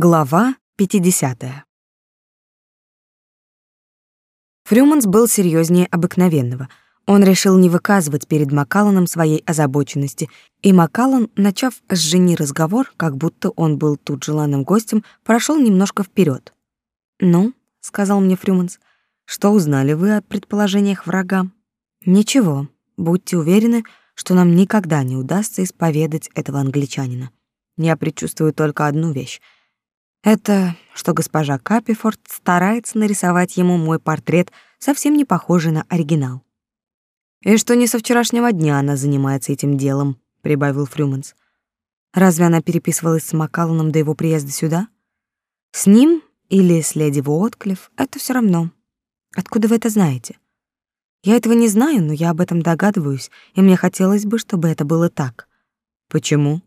Глава 50. Фрюманс был серьезнее обыкновенного. Он решил не выказывать перед Макалланом своей озабоченности, и Макаллан, начав с жени разговор, как будто он был тут желанным гостем, прошел немножко вперед. «Ну», — сказал мне Фрюманс, — «что узнали вы о предположениях врага?» «Ничего. Будьте уверены, что нам никогда не удастся исповедать этого англичанина. Я предчувствую только одну вещь — это что госпожа Капифорд старается нарисовать ему мой портрет, совсем не похожий на оригинал. «И что не со вчерашнего дня она занимается этим делом», — прибавил Фрюманс. «Разве она переписывалась с Маккалланом до его приезда сюда? С ним или с леди Уотклифф — это все равно. Откуда вы это знаете?» «Я этого не знаю, но я об этом догадываюсь, и мне хотелось бы, чтобы это было так». «Почему?»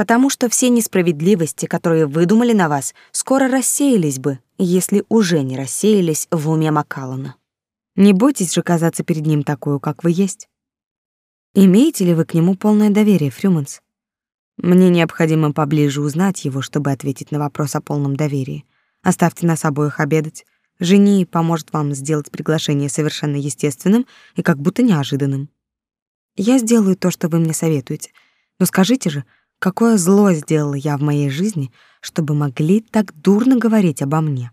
Потому что все несправедливости, которые выдумали на вас, скоро рассеялись бы, если уже не рассеялись в уме Макалана. Не бойтесь же казаться перед ним такую, как вы есть. Имеете ли вы к нему полное доверие, Фрюманс? Мне необходимо поближе узнать его, чтобы ответить на вопрос о полном доверии. Оставьте нас обоих обедать. Жени поможет вам сделать приглашение совершенно естественным и как будто неожиданным. Я сделаю то, что вы мне советуете. Но скажите же, Какое зло сделала я в моей жизни, чтобы могли так дурно говорить обо мне?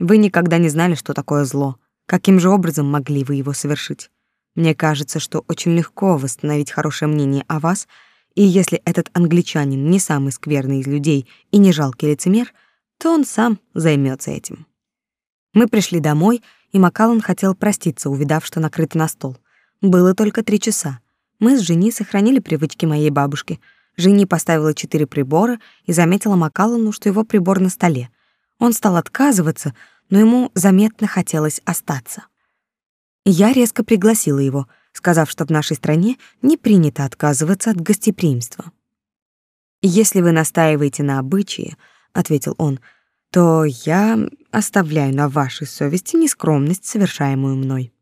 Вы никогда не знали, что такое зло. Каким же образом могли вы его совершить? Мне кажется, что очень легко восстановить хорошее мнение о вас, и если этот англичанин не самый скверный из людей и не жалкий лицемер, то он сам займется этим. Мы пришли домой, и Макаллан хотел проститься, увидав, что накрыто на стол. Было только три часа. Мы с Жени сохранили привычки моей бабушки — Жени поставила четыре прибора и заметила Макаллану, что его прибор на столе. Он стал отказываться, но ему заметно хотелось остаться. Я резко пригласила его, сказав, что в нашей стране не принято отказываться от гостеприимства. «Если вы настаиваете на обычае», — ответил он, — «то я оставляю на вашей совести нескромность, совершаемую мной».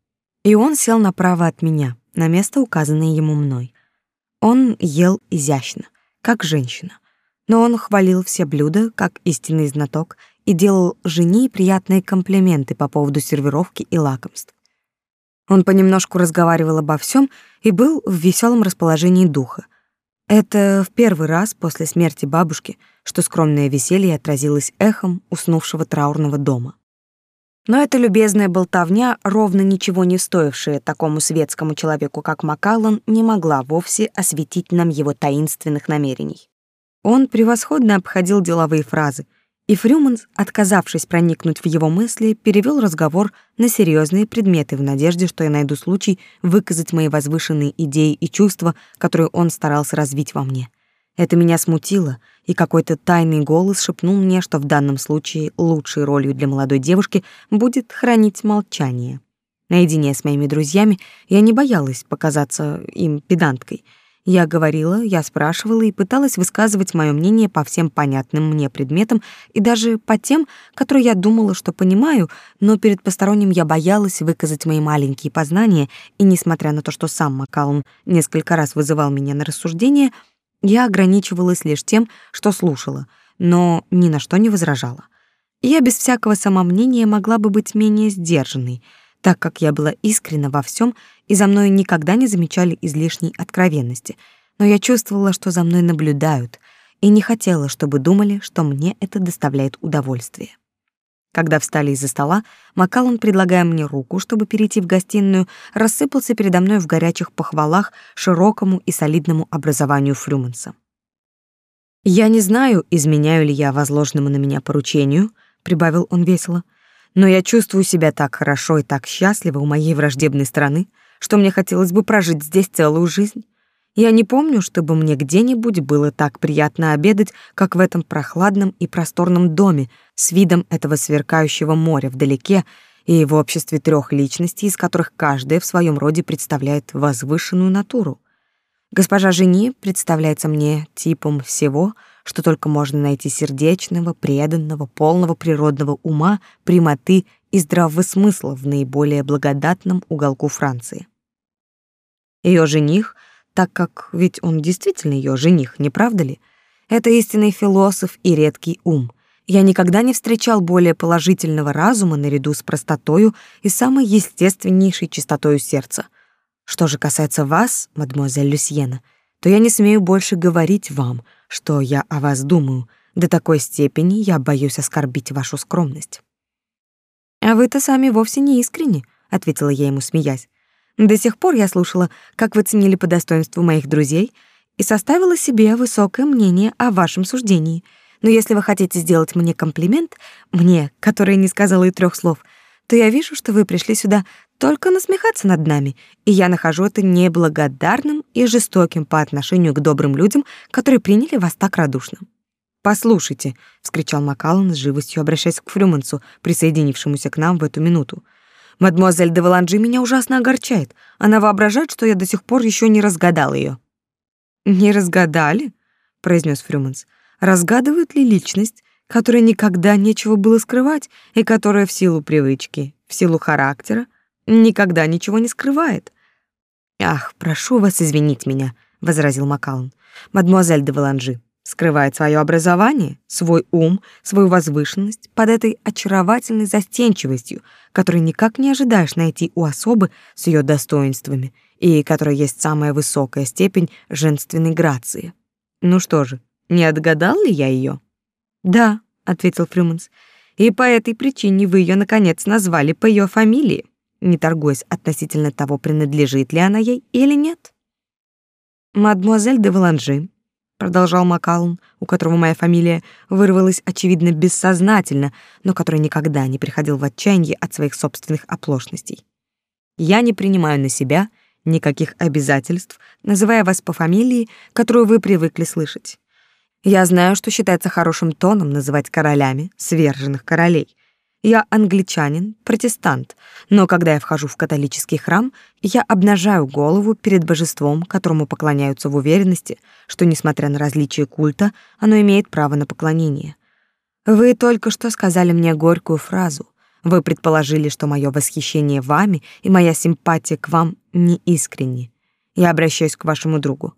И он сел направо от меня, на место, указанное ему мной. Он ел изящно, как женщина, но он хвалил все блюда, как истинный знаток, и делал жене приятные комплименты по поводу сервировки и лакомств. Он понемножку разговаривал обо всем и был в веселом расположении духа. Это в первый раз после смерти бабушки, что скромное веселье отразилось эхом уснувшего траурного дома. Но эта любезная болтовня, ровно ничего не стоившая такому светскому человеку, как Макаллан, не могла вовсе осветить нам его таинственных намерений. Он превосходно обходил деловые фразы, и Фрюманс, отказавшись проникнуть в его мысли, перевел разговор на серьезные предметы в надежде, что я найду случай выказать мои возвышенные идеи и чувства, которые он старался развить во мне — это меня смутило, и какой-то тайный голос шепнул мне, что в данном случае лучшей ролью для молодой девушки будет хранить молчание. Наедине с моими друзьями я не боялась показаться им педанткой. Я говорила, я спрашивала и пыталась высказывать мое мнение по всем понятным мне предметам и даже по тем, которые я думала, что понимаю, но перед посторонним я боялась выказать мои маленькие познания, и несмотря на то, что сам Макалун несколько раз вызывал меня на рассуждение — я ограничивалась лишь тем, что слушала, но ни на что не возражала. Я без всякого самомнения могла бы быть менее сдержанной, так как я была искренна во всем, и за мной никогда не замечали излишней откровенности, но я чувствовала, что за мной наблюдают, и не хотела, чтобы думали, что мне это доставляет удовольствие. Когда встали из-за стола, Макалон, предлагая мне руку, чтобы перейти в гостиную, рассыпался передо мной в горячих похвалах широкому и солидному образованию Фрюманса. «Я не знаю, изменяю ли я возложенному на меня поручению», — прибавил он весело, «но я чувствую себя так хорошо и так счастливо у моей враждебной страны, что мне хотелось бы прожить здесь целую жизнь. Я не помню, чтобы мне где-нибудь было так приятно обедать, как в этом прохладном и просторном доме с видом этого сверкающего моря вдалеке и в обществе трех личностей, из которых каждая в своем роде представляет возвышенную натуру. Госпожа Жени представляется мне типом всего, что только можно найти сердечного, преданного, полного природного ума, прямоты и здравого смысла в наиболее благодатном уголку Франции. Ее жених — так как ведь он действительно ее жених, не правда ли? Это истинный философ и редкий ум. Я никогда не встречал более положительного разума наряду с простотою и самой естественнейшей чистотою сердца. Что же касается вас, мадемуазель Люсьена, то я не смею больше говорить вам, что я о вас думаю. До такой степени я боюсь оскорбить вашу скромность. А вы-то сами вовсе не искренни, ответила я ему, смеясь. До сих пор я слушала, как вы ценили по достоинству моих друзей и составила себе высокое мнение о вашем суждении. Но если вы хотите сделать мне комплимент, мне, которая не сказала и трех слов, то я вижу, что вы пришли сюда только насмехаться над нами, и я нахожу это неблагодарным и жестоким по отношению к добрым людям, которые приняли вас так радушно. «Послушайте», — вскричал Макаллан с живостью, обращаясь к Фрюмансу, присоединившемуся к нам в эту минуту. «Мадемуазель де Валанжи меня ужасно огорчает. Она воображает, что я до сих пор еще не разгадал ее. «Не разгадали?» — произнес Фрюманс. «Разгадывает ли личность, которой никогда нечего было скрывать и которая в силу привычки, в силу характера никогда ничего не скрывает?» «Ах, прошу вас извинить меня», — возразил Макаллан. «Мадемуазель де Валанжи, скрывает свое образование, свой ум, свою возвышенность под этой очаровательной застенчивостью, которую никак не ожидаешь найти у особы с ее достоинствами и которой есть самая высокая степень женственной грации. Ну что же, не отгадал ли я ее? Да, ответил Фрюманс. И по этой причине вы ее наконец назвали по ее фамилии, не торгуясь относительно того, принадлежит ли она ей или нет. Мадмуазель де Валанжи продолжал Макалун, у которого моя фамилия вырвалась очевидно бессознательно, но который никогда не приходил в отчаяние от своих собственных оплошностей. Я не принимаю на себя никаких обязательств, называя вас по фамилии, которую вы привыкли слышать. Я знаю, что считается хорошим тоном называть королями сверженных королей, я англичанин, протестант, но когда я вхожу в католический храм, я обнажаю голову перед божеством, которому поклоняются в уверенности, что, несмотря на различия культа, оно имеет право на поклонение. Вы только что сказали мне горькую фразу. Вы предположили, что мое восхищение вами и моя симпатия к вам не искренни. Я обращаюсь к вашему другу.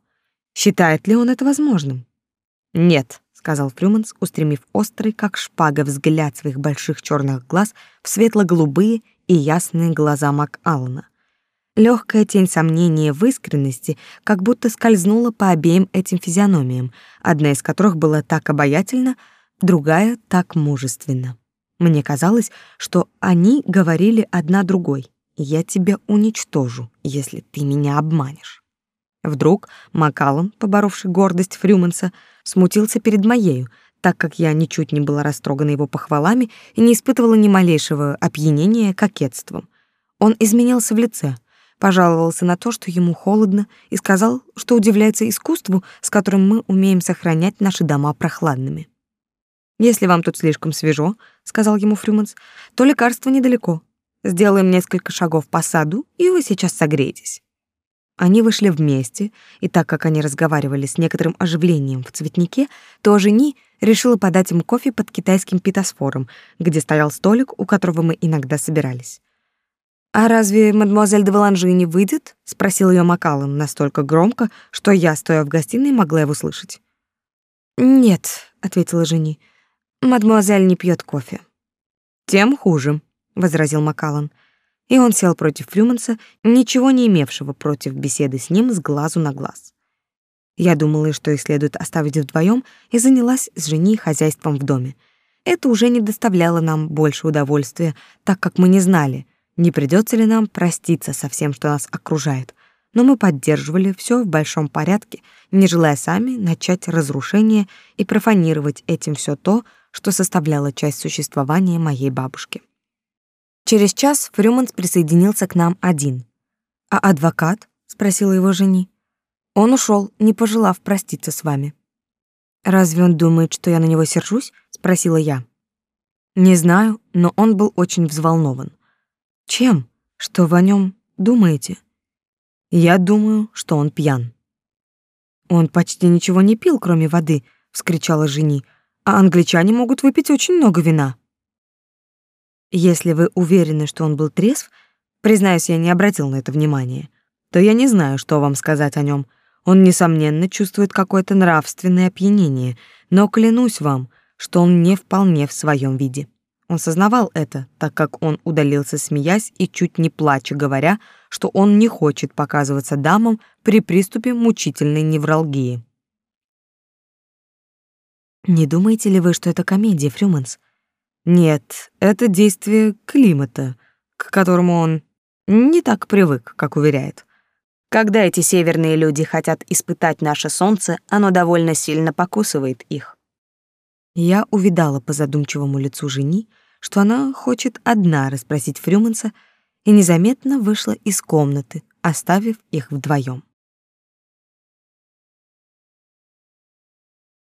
Считает ли он это возможным? Нет сказал Фрюманс, устремив острый, как шпага, взгляд своих больших черных глаз в светло-голубые и ясные глаза МакАллана. Легкая тень сомнения в искренности как будто скользнула по обеим этим физиономиям, одна из которых была так обаятельна, другая так мужественна. Мне казалось, что они говорили одна другой. «Я тебя уничтожу, если ты меня обманешь». Вдруг Макаллан, поборовший гордость Фрюманса, смутился перед моею, так как я ничуть не была растрогана его похвалами и не испытывала ни малейшего опьянения кокетством. Он изменился в лице, пожаловался на то, что ему холодно, и сказал, что удивляется искусству, с которым мы умеем сохранять наши дома прохладными. «Если вам тут слишком свежо», — сказал ему Фрюманс, — «то лекарство недалеко. Сделаем несколько шагов по саду, и вы сейчас согреетесь». Они вышли вместе, и так как они разговаривали с некоторым оживлением в цветнике, то жени решила подать им кофе под китайским питосфором, где стоял столик, у которого мы иногда собирались. «А разве мадемуазель де Валанжи не выйдет?» — спросил ее Макаллан настолько громко, что я, стоя в гостиной, могла его слышать. «Нет», — ответила жени, — «мадемуазель не пьет кофе». «Тем хуже», — возразил Макаллан и он сел против Фрюманса, ничего не имевшего против беседы с ним с глазу на глаз. Я думала, что их следует оставить вдвоем, и занялась с женой хозяйством в доме. Это уже не доставляло нам больше удовольствия, так как мы не знали, не придется ли нам проститься со всем, что нас окружает. Но мы поддерживали все в большом порядке, не желая сами начать разрушение и профанировать этим все то, что составляло часть существования моей бабушки. Через час Фрюманс присоединился к нам один. «А адвокат?» — спросила его жени. «Он ушел, не пожелав проститься с вами». «Разве он думает, что я на него сержусь?» — спросила я. «Не знаю, но он был очень взволнован». «Чем? Что вы о нем думаете?» «Я думаю, что он пьян». «Он почти ничего не пил, кроме воды», — вскричала жени. «А англичане могут выпить очень много вина». Если вы уверены, что он был трезв, признаюсь, я не обратил на это внимания, то я не знаю, что вам сказать о нем. Он, несомненно, чувствует какое-то нравственное опьянение, но клянусь вам, что он не вполне в своем виде. Он сознавал это, так как он удалился, смеясь и чуть не плача, говоря, что он не хочет показываться дамам при приступе мучительной невралгии. Не думаете ли вы, что это комедия, Фрюманс? Нет, это действие климата, к которому он не так привык, как уверяет. Когда эти северные люди хотят испытать наше солнце, оно довольно сильно покусывает их. Я увидала по задумчивому лицу жени, что она хочет одна расспросить Фрюманса, и незаметно вышла из комнаты, оставив их вдвоем.